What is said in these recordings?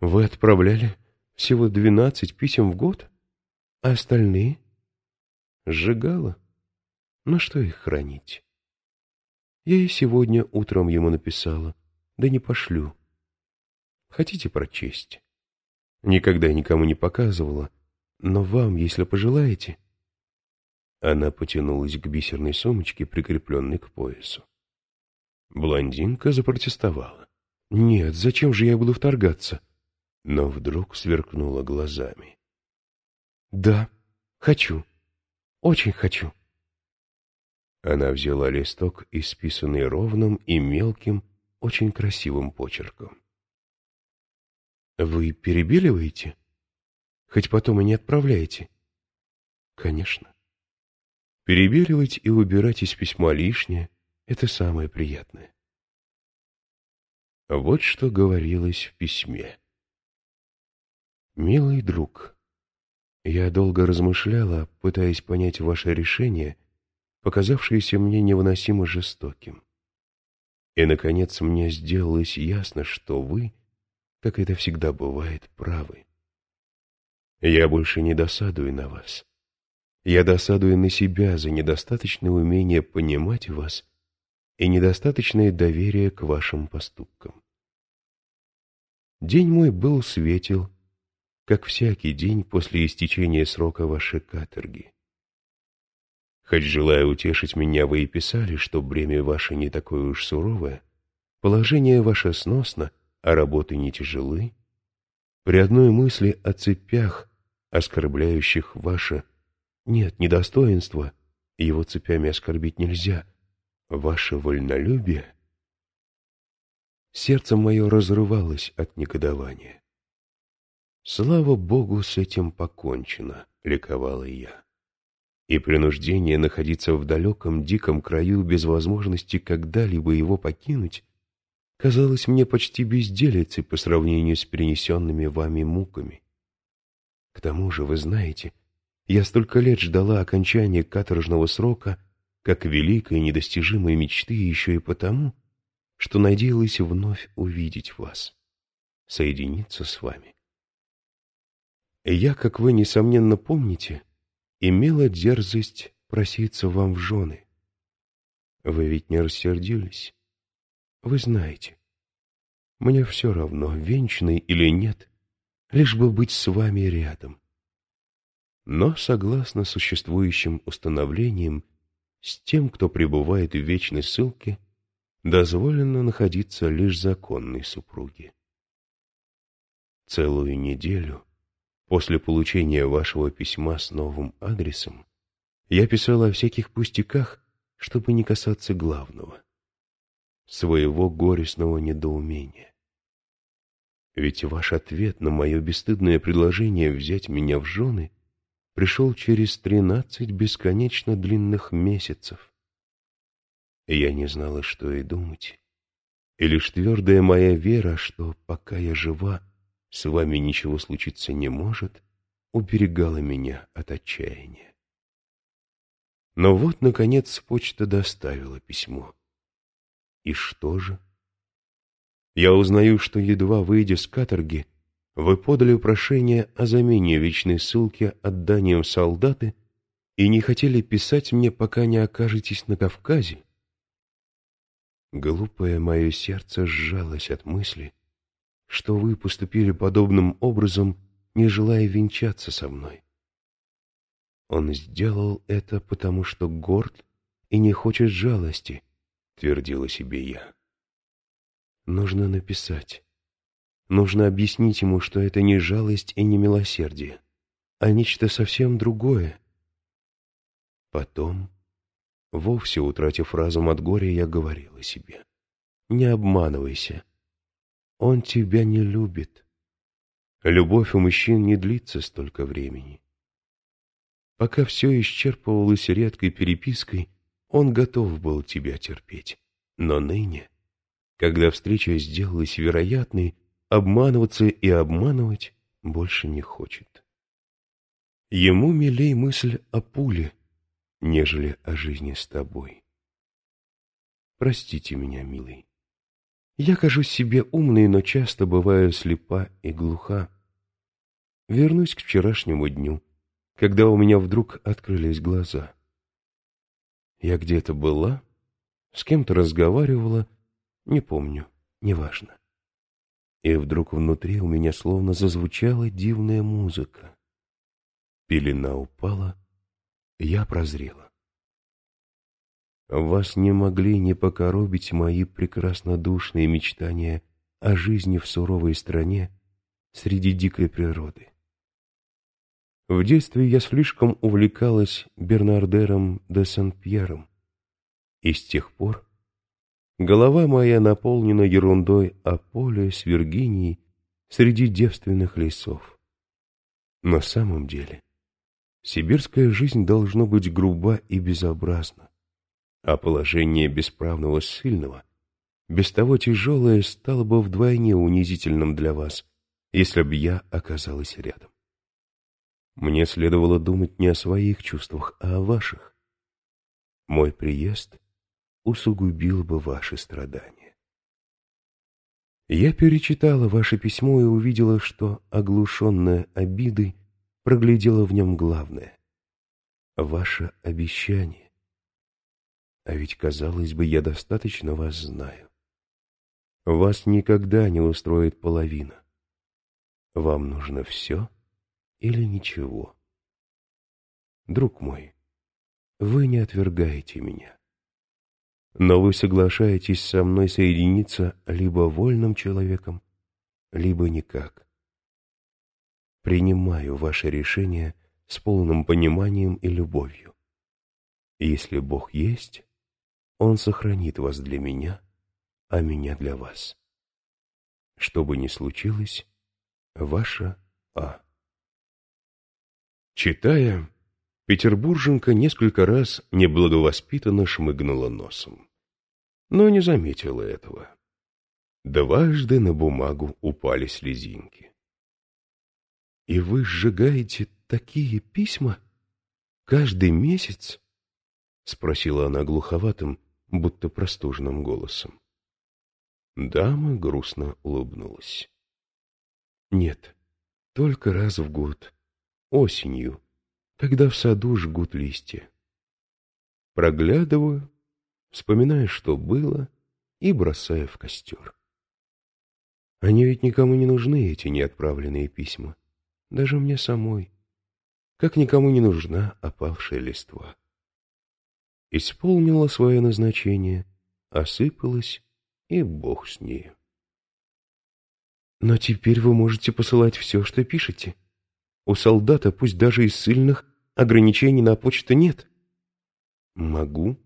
Вы отправляли всего двенадцать писем в год? А остальные? Сжигала? На что их хранить? Я и сегодня утром ему написала, да не пошлю. Хотите прочесть? Никогда никому не показывала, но вам, если пожелаете. Она потянулась к бисерной сумочке, прикрепленной к поясу. Блондинка запротестовала. «Нет, зачем же я буду вторгаться?» Но вдруг сверкнула глазами. «Да, хочу. Очень хочу». Она взяла листок, исписанный ровным и мелким, очень красивым почерком. «Вы перебеливаете? Хоть потом и не отправляете?» «Конечно. Перебеливать и убирать из письма лишнее — это самое приятное». Вот что говорилось в письме. «Милый друг, я долго размышляла, пытаясь понять ваше решение — показавшееся мне невыносимо жестоким. И, наконец, мне сделалось ясно, что вы, как это всегда бывает, правы. Я больше не досадую на вас. Я досадую на себя за недостаточное умение понимать вас и недостаточное доверие к вашим поступкам. День мой был светел, как всякий день после истечения срока вашей каторги. Хоть желая утешить меня, вы и писали, что бремя ваше не такое уж суровое, положение ваше сносно, а работы не тяжелы. При одной мысли о цепях, оскорбляющих ваше, нет недостоинства, его цепями оскорбить нельзя, ваше вольнолюбие. Сердце мое разрывалось от негодования. Слава Богу, с этим покончено, ликовала я и принуждение находиться в далеком диком краю без возможности когда-либо его покинуть казалось мне почти безделицей по сравнению с перенесенными вами муками. К тому же, вы знаете, я столько лет ждала окончания каторжного срока, как великой недостижимой мечты еще и потому, что надеялась вновь увидеть вас, соединиться с вами. Я, как вы, несомненно, помните, имела дерзость проситься вам в жены. Вы ведь не рассердились? Вы знаете. Мне все равно, венчанный или нет, лишь бы быть с вами рядом. Но, согласно существующим установлениям, с тем, кто пребывает в вечной ссылке, дозволено находиться лишь законной супруге. Целую неделю После получения вашего письма с новым адресом я писал о всяких пустяках, чтобы не касаться главного — своего горестного недоумения. Ведь ваш ответ на мое бесстыдное предложение взять меня в жены пришел через тринадцать бесконечно длинных месяцев. Я не знала, что и думать. И лишь твердая моя вера, что пока я жива, с вами ничего случиться не может, уберегала меня от отчаяния. Но вот, наконец, почта доставила письмо. И что же? Я узнаю, что, едва выйдя с каторги, вы подали прошение о замене вечной ссылки отданием солдаты и не хотели писать мне, пока не окажетесь на Кавказе. Глупое мое сердце сжалось от мысли, что вы поступили подобным образом, не желая венчаться со мной. Он сделал это, потому что горд и не хочет жалости, твердила себе я. Нужно написать. Нужно объяснить ему, что это не жалость и не милосердие, а нечто совсем другое. Потом, вовсе утратив разум от горя, я говорила себе, не обманывайся, он тебя не любит. Любовь у мужчин не длится столько времени. Пока все исчерпывалось редкой перепиской, он готов был тебя терпеть. Но ныне, когда встреча сделалась вероятной, обманываться и обманывать больше не хочет. Ему милей мысль о пуле, нежели о жизни с тобой. Простите меня, милый. Я кажусь себе умной, но часто бываю слепа и глуха. Вернусь к вчерашнему дню, когда у меня вдруг открылись глаза. Я где-то была, с кем-то разговаривала, не помню, неважно. И вдруг внутри у меня словно зазвучала дивная музыка. Пелена упала, я прозрела. Вас не могли не покоробить мои прекраснодушные мечтания о жизни в суровой стране среди дикой природы. В детстве я слишком увлекалась Бернардером де Сен-Пьером, и с тех пор голова моя наполнена ерундой о поле с Виргинией среди девственных лесов. На самом деле, сибирская жизнь должно быть груба и безобразна а положение бесправного ссыльного, без того тяжелое, стало бы вдвойне унизительным для вас, если б я оказалась рядом. Мне следовало думать не о своих чувствах, а о ваших. Мой приезд усугубил бы ваши страдания. Я перечитала ваше письмо и увидела, что, оглушенная обидой, проглядела в нем главное — ваше обещание. А ведь, казалось бы, я достаточно вас знаю. Вас никогда не устроит половина. Вам нужно все или ничего. Друг мой, вы не отвергаете меня. Но вы соглашаетесь со мной соединиться либо вольным человеком, либо никак. Принимаю ваше решение с полным пониманием и любовью. Если Бог есть, он сохранит вас для меня, а меня для вас. Что бы ни случилось, ваша А. Читая, петербурженка несколько раз неблаговоспитанно шмыгнула носом, но не заметила этого. Дважды на бумагу упали слезинки. «И вы сжигаете такие письма? Каждый месяц?» — спросила она глуховатым, будто простуженным голосом. Дама грустно улыбнулась. Нет, только раз в год, осенью, когда в саду жгут листья. Проглядываю, вспоминая, что было, и бросаю в костер. Они ведь никому не нужны, эти неотправленные письма, даже мне самой, как никому не нужна опавшая листва исполнила свое назначение, осыпалась, и бог с нею. Но теперь вы можете посылать все, что пишете. У солдата, пусть даже из сильных, ограничений на почту нет. Могу,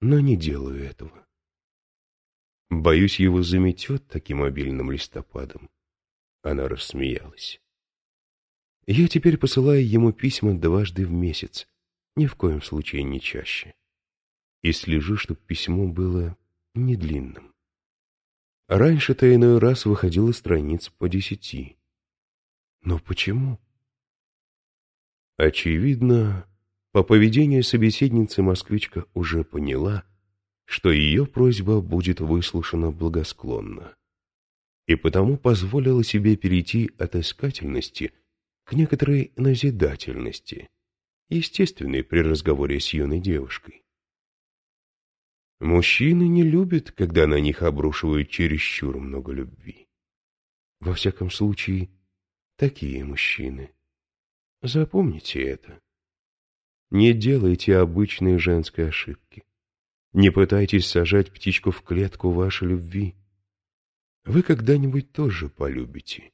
но не делаю этого. Боюсь, его заметет таким обильным листопадом. Она рассмеялась. Я теперь посылаю ему письма дважды в месяц, ни в коем случае не чаще. И слежу, чтобы письмо было не длинным. Раньше-то иной раз выходило страниц по десяти. Но почему? Очевидно, по поведению собеседницы москвичка уже поняла, что ее просьба будет выслушана благосклонно, и потому позволила себе перейти от искательности к некоторой назидательности — естественный при разговоре с юной девушкой. Мужчины не любят, когда на них обрушивают чересчур много любви. Во всяком случае, такие мужчины. Запомните это. Не делайте обычные женской ошибки. Не пытайтесь сажать птичку в клетку вашей любви. Вы когда-нибудь тоже полюбите.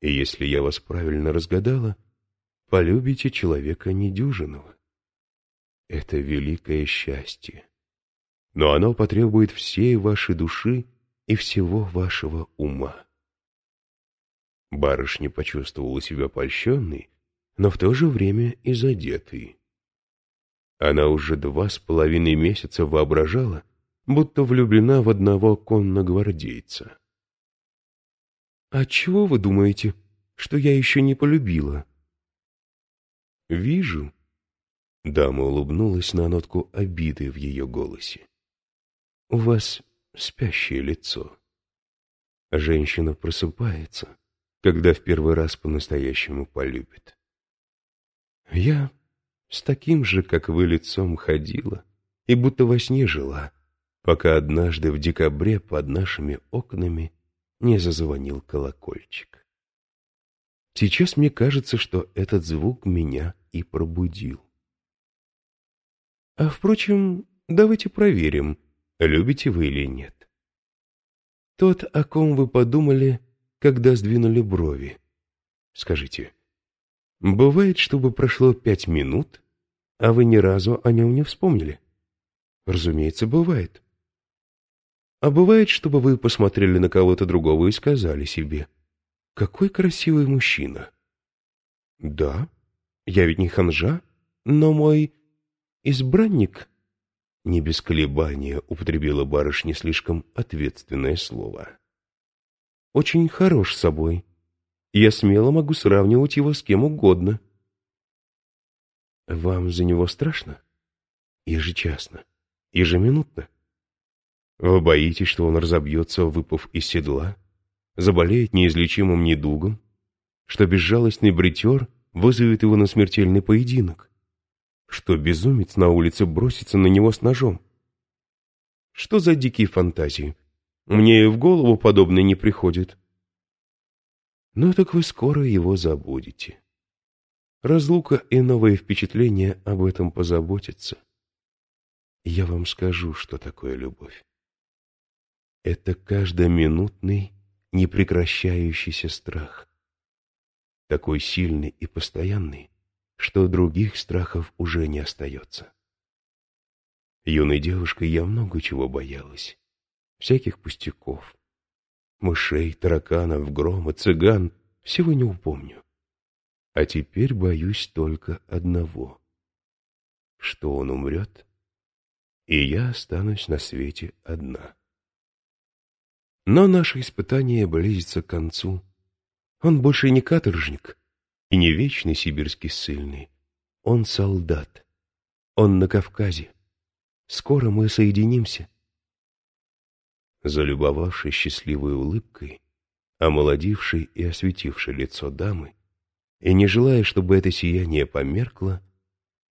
И если я вас правильно разгадала — полюбите человека недюжинного. Это великое счастье. Но оно потребует всей вашей души и всего вашего ума. Барышня почувствовала себя польщенной, но в то же время и задетой. Она уже два с половиной месяца воображала, будто влюблена в одного конногвардейца. «А вы думаете, что я еще не полюбила?» «Вижу». Дама улыбнулась на нотку обиды в ее голосе. «У вас спящее лицо. Женщина просыпается, когда в первый раз по-настоящему полюбит. Я с таким же, как вы, лицом ходила и будто во сне жила, пока однажды в декабре под нашими окнами не зазвонил колокольчик. Сейчас мне кажется, что этот звук меня и пробудил. А, впрочем, давайте проверим, любите вы или нет. Тот, о ком вы подумали, когда сдвинули брови. Скажите, бывает, чтобы прошло пять минут, а вы ни разу о нем не вспомнили? Разумеется, бывает. А бывает, чтобы вы посмотрели на кого-то другого и сказали себе, «Какой красивый мужчина!» «Да, я ведь не ханжа, но мой избранник...» Не без колебания употребила барышня слишком ответственное слово. «Очень хорош собой. Я смело могу сравнивать его с кем угодно». «Вам за него страшно?» «Ежечасно, ежеминутно?» Вы боитесь, что он разобьется, выпав из седла, заболеет неизлечимым недугом, что безжалостный бритер вызовет его на смертельный поединок, что безумец на улице бросится на него с ножом. Что за дикие фантазии? Мне и в голову подобное не приходит. Ну так вы скоро его забудете. Разлука и новые впечатления об этом позаботятся. Я вам скажу, что такое любовь. Это каждоминутный, непрекращающийся страх. Такой сильный и постоянный, что других страхов уже не остается. Юной девушкой я много чего боялась. Всяких пустяков. Мышей, тараканов, грома, цыган. Всего не упомню. А теперь боюсь только одного. Что он умрет, и я останусь на свете одна. Но наше испытание близится к концу. Он больше не каторжник и не вечный сибирский ссыльный. Он солдат. Он на Кавказе. Скоро мы соединимся. Залюбовавшись счастливой улыбкой, омолодившей и осветившей лицо дамы, и не желая, чтобы это сияние померкло,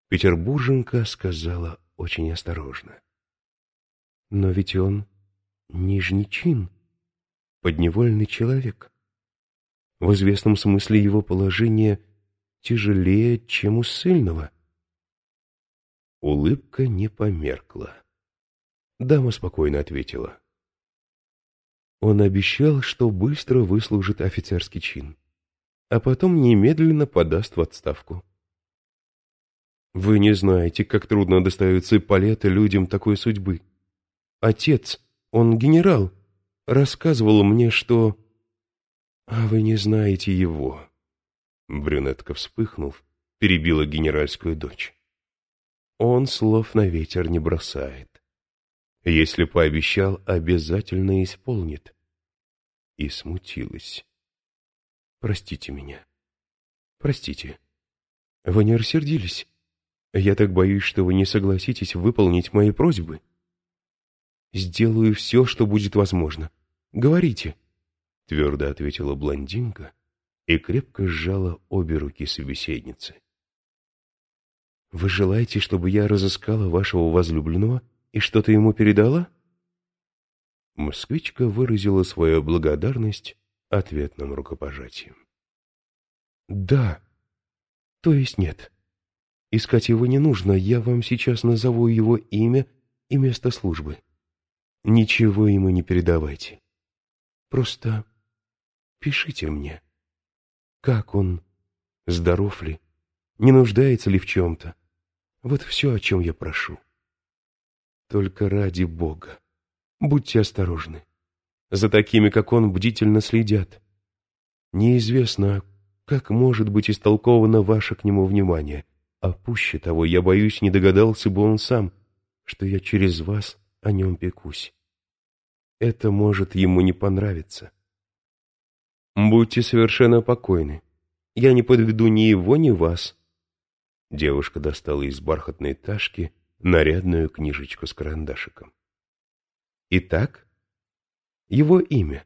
Петербурженка сказала очень осторожно. «Но ведь он нижний чин» подневольный человек. В известном смысле его положение тяжелее, чем у ссыльного. Улыбка не померкла. Дама спокойно ответила. Он обещал, что быстро выслужит офицерский чин, а потом немедленно подаст в отставку. Вы не знаете, как трудно достаются палеты людям такой судьбы. Отец, он генерал, рассказывал мне, что... А вы не знаете его. Брюнетка, вспыхнув, перебила генеральскую дочь. Он слов на ветер не бросает. Если пообещал, обязательно исполнит. И смутилась. Простите меня. Простите. Вы не рассердились? Я так боюсь, что вы не согласитесь выполнить мои просьбы. Сделаю все, что будет возможно. Говорите, — твердо ответила блондинка и крепко сжала обе руки собеседницы. Вы желаете, чтобы я разыскала вашего возлюбленного и что-то ему передала? Москвичка выразила свою благодарность ответным рукопожатием. Да, то есть нет. Искать его не нужно, я вам сейчас назову его имя и место службы. Ничего ему не передавайте. Просто пишите мне, как он, здоров ли, не нуждается ли в чем-то. Вот все, о чем я прошу. Только ради Бога, будьте осторожны. За такими, как он, бдительно следят. Неизвестно, как может быть истолковано ваше к нему внимание, а пуще того, я боюсь, не догадался бы он сам, что я через вас о нем пекусь. Это может ему не понравиться. Будьте совершенно покойны. Я не подведу ни его, ни вас. Девушка достала из бархатной ташки нарядную книжечку с карандашиком. Итак, его имя.